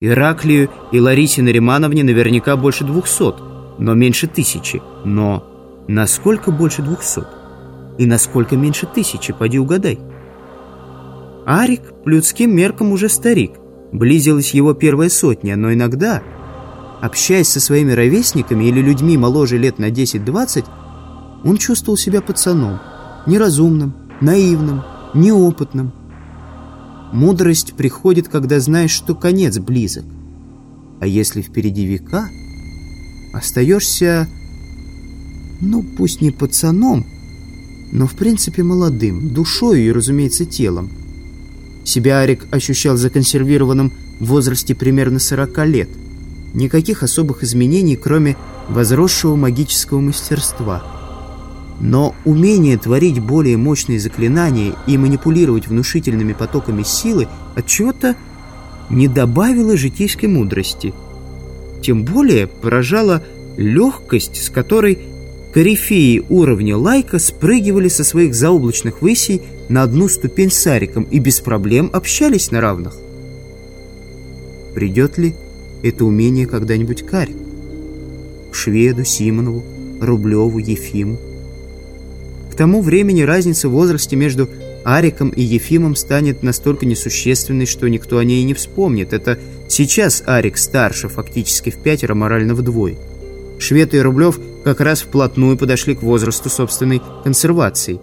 Ираклию и Ларисе Наримановне наверняка больше двухсот, но меньше тысячи. Но насколько больше двухсот? И насколько меньше тысячи, поди угадай. Арик по людским меркам уже старик. Близилась его первая сотня, но иногда, общаясь со своими ровесниками или людьми моложе лет на 10-20, он чувствовал себя пацаном, неразумным, наивным, неопытным. Мудрость приходит, когда знаешь, что конец близок. А если впереди века, остаешься, ну, пусть не пацаном, но в принципе молодым, душою и, разумеется, телом. Себя Арик ощущал законсервированным в возрасте примерно 40 лет. Никаких особых изменений, кроме возросшего магического мастерства. Но умение творить более мощные заклинания и манипулировать внушительными потоками силы от чего-то не добавило житейской мудрости. Тем более поражала легкость, с которой корифеи уровня лайка спрыгивали со своих заоблачных высей на одну ступень с Ариком и без проблем общались на равных. Придет ли это умение когда-нибудь к Арику? К Шведу, Симонову, Рублеву, Ефиму? Тому времени разница в возрасте между Ариком и Ефимом станет настолько несущественной, что никто о ней не вспомнит. Это сейчас Арик старше, фактически в пятеро, морально вдвое. Швед и Рублев как раз вплотную подошли к возрасту собственной консервации.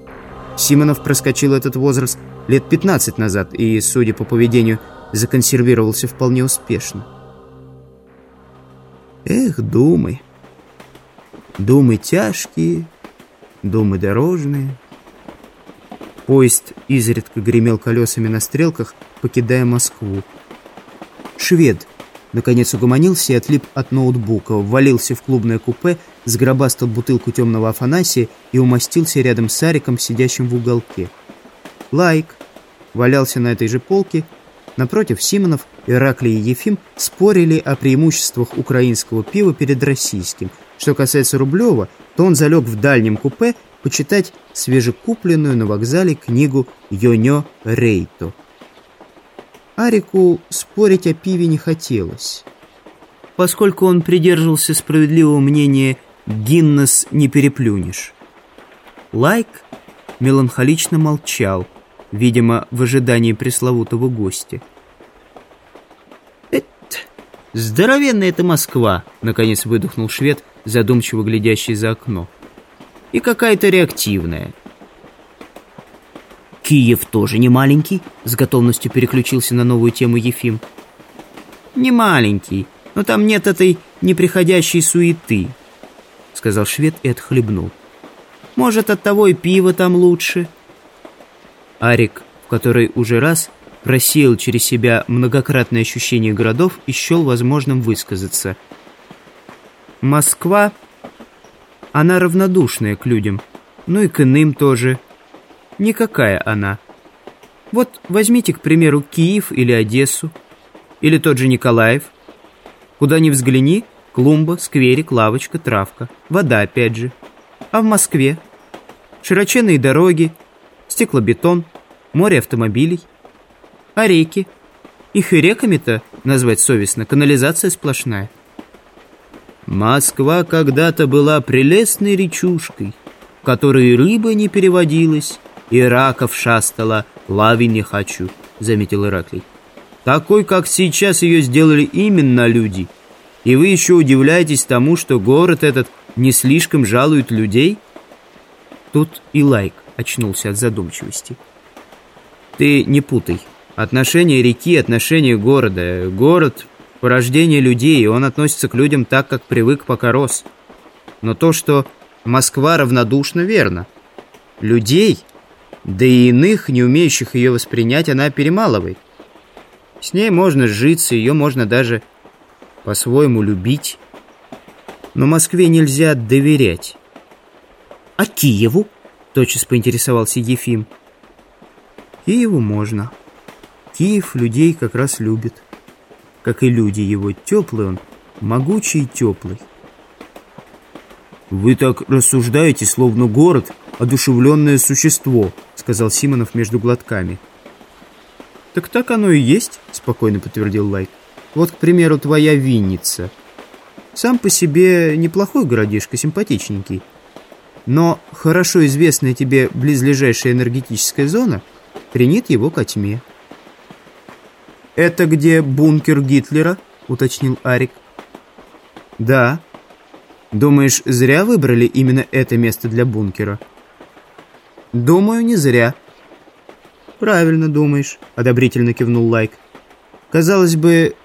Симонов проскочил этот возраст лет 15 назад и, судя по поведению, законсервировался вполне успешно. Эх, думы. Думы тяжкие, думы дорожные. Поезд изредка гремел колесами на стрелках, покидая Москву. Швед Наконец угомонился и отлип от ноутбука, ввалился в клубное купе, сгробастал бутылку темного Афанасия и умостился рядом с Ариком, сидящим в уголке. Лайк валялся на этой же полке. Напротив Симонов, Ираклий и Ефим спорили о преимуществах украинского пива перед российским. Что касается Рублева, то он залег в дальнем купе почитать свежекупленную на вокзале книгу «Йонё Рейто». Арику спорить о пиве не хотелось. Поскольку он придерживался справедливого мнения «Гиннес не переплюнешь». Лайк меланхолично молчал, видимо, в ожидании пресловутого гостя. «Это... здоровенная это Москва!» — наконец выдохнул швед, задумчиво глядящий за окно. «И какая-то реактивная». Киев тоже не маленький, с готовностью переключился на новую тему Ефим. Не маленький, но там нет этой неприходящей суеты, сказал швед и отхлебнул. Может, от того и пиво там лучше. Арик, в который уже раз просеял через себя многократное ощущение городов и счел возможным высказаться. Москва, она равнодушная к людям, ну и к иным тоже – Никакая она. Вот возьмите, к примеру, Киев или Одессу, или тот же Николаев. Куда ни взгляни, клумба, скверик, лавочка, травка. Вода опять же. А в Москве? Широченные дороги, стеклобетон, море автомобилей. А реки? Их и реками-то назвать совестно, канализация сплошная. Москва когда-то была прелестной речушкой, в которой рыба не переводилась, и раков шастала, лави не хочу», — заметил Ираклий. «Такой, как сейчас ее сделали именно люди. И вы еще удивляетесь тому, что город этот не слишком жалует людей?» Тут и Лайк очнулся от задумчивости. «Ты не путай. Отношение реки, отношение города. Город — порождение людей, и он относится к людям так, как привык, пока рос. Но то, что Москва равнодушна, верно. Людей да и иных, не умеющих ее воспринять, она перемалывает. С ней можно сжиться, ее можно даже по-своему любить. Но Москве нельзя доверять. «А Киеву?» – тотчас поинтересовался Ефим. «Киеву можно. Киев людей как раз любит. Как и люди его. Теплый он, могучий и теплый». «Вы так рассуждаете, словно город – одушевленное существо», – сказал Симонов между глотками. «Так так оно и есть», – спокойно подтвердил Лайк. Вот, к примеру, твоя Винница. Сам по себе неплохой городишко, симпатичненький. Но хорошо известная тебе близлежащая энергетическая зона принят его ко тьме. «Это где бункер Гитлера?» — уточнил Арик. «Да. Думаешь, зря выбрали именно это место для бункера?» «Думаю, не зря». «Правильно думаешь», — одобрительно кивнул Лайк. «Казалось бы,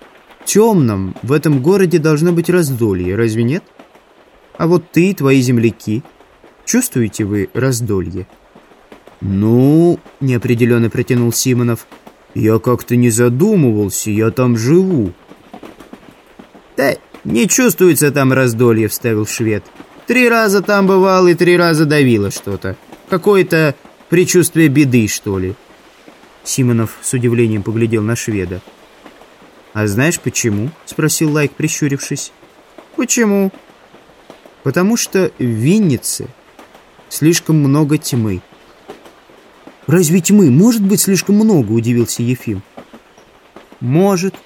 темном в этом городе должно быть раздолье, разве нет? А вот ты и твои земляки, чувствуете вы раздолье?» «Ну...» — неопределенно протянул Симонов — «Я как-то не задумывался, я там живу». «Да не чувствуется там раздолье», — вставил швед. «Три раза там бывал и три раза давило что-то. Какое-то предчувствие беды, что ли». Симонов с удивлением поглядел на шведа. «А знаешь почему?» — спросил Лайк, прищурившись. «Почему?» «Потому что в Виннице слишком много тьмы». «Разве тьмы может быть слишком много?» – удивился Ефим. «Может.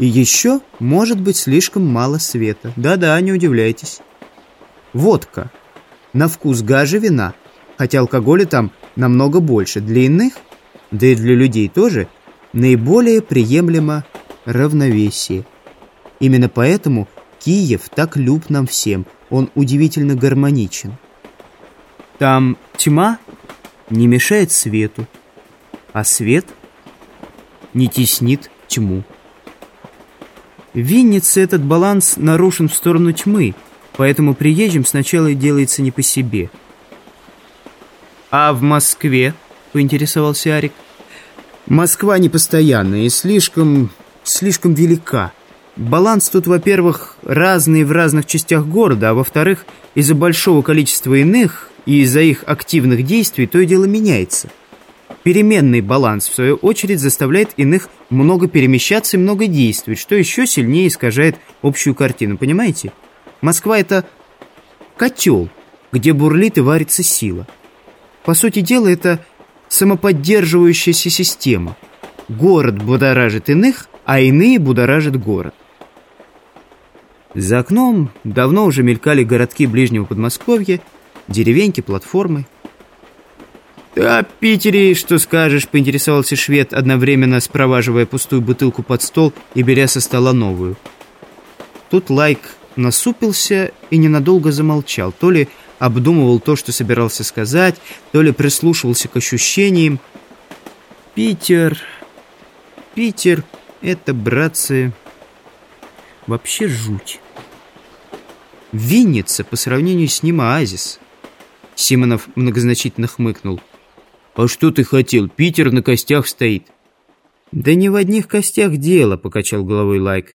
И еще может быть слишком мало света. Да-да, не удивляйтесь. Водка. На вкус гаже вина, хотя алкоголя там намного больше. Для иных, да и для людей тоже, наиболее приемлемо равновесие. Именно поэтому Киев так люб нам всем. Он удивительно гармоничен. Там тьма не мешает свету, а свет не теснит тьму. В Виннице этот баланс нарушен в сторону тьмы, поэтому приезжим сначала делается не по себе. «А в Москве?» — поинтересовался Арик. «Москва непостоянная и слишком... слишком велика. Баланс тут, во-первых, разный в разных частях города, а во-вторых, из-за большого количества иных и из-за их активных действий то и дело меняется. Переменный баланс, в свою очередь, заставляет иных много перемещаться и много действовать, что еще сильнее искажает общую картину, понимаете? Москва — это котел, где бурлит и варится сила. По сути дела, это самоподдерживающаяся система. Город будоражит иных, а иные будоражат город. За окном давно уже мелькали городки ближнего Подмосковья, деревеньки, платформы. «О Питере что скажешь?» — поинтересовался швед, одновременно спроваживая пустую бутылку под стол и беря со стола новую. Тут Лайк насупился и ненадолго замолчал, то ли обдумывал то, что собирался сказать, то ли прислушивался к ощущениям. «Питер... Питер — это, братцы, вообще жуть. Винница по сравнению с ним оазис». Симонов многозначительно хмыкнул. «А что ты хотел? Питер на костях стоит». «Да не в одних костях дело», — покачал головой Лайк.